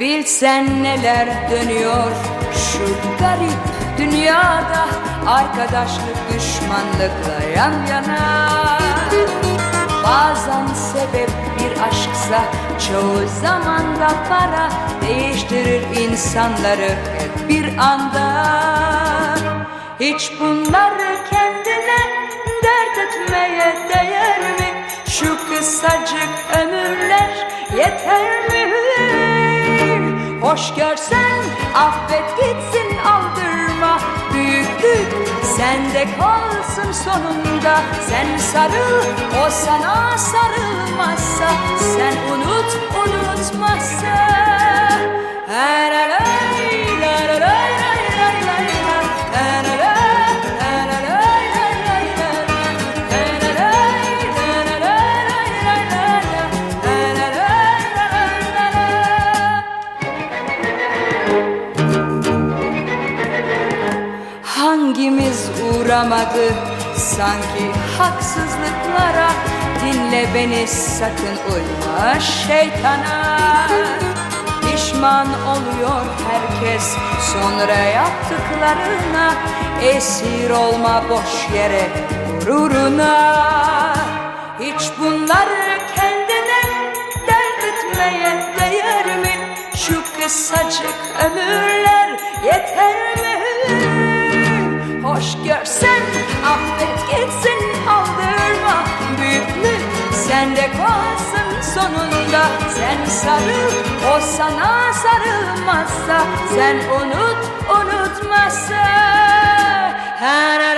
Bilsen neler dönüyor şu garip dünyada Arkadaşlık düşmanlıkla yan yana. Bazen sebep bir aşksa çoğu zaman da para Değiştirir insanları hep bir anda. Hiç bunları Hoş görsen affet gitsin aldırma. Büyüklük sende kalsın sonunda. Sen sarıl o sana sarılmazsa Hangimiz uğramadı sanki haksızlıklara Dinle beni sakın uyma şeytana Pişman oluyor herkes sonra yaptıklarına Esir olma boş yere gururuna Hiç bunları kendine dert etmeye değer mi? Şu kısacık ömürler yeter? Hoş görsen affet gitsin aldırma. Büyüklük sende kalsın sonunda. Sen sarıl o sana sarılmazsa. Sen unut unutmazsa. La,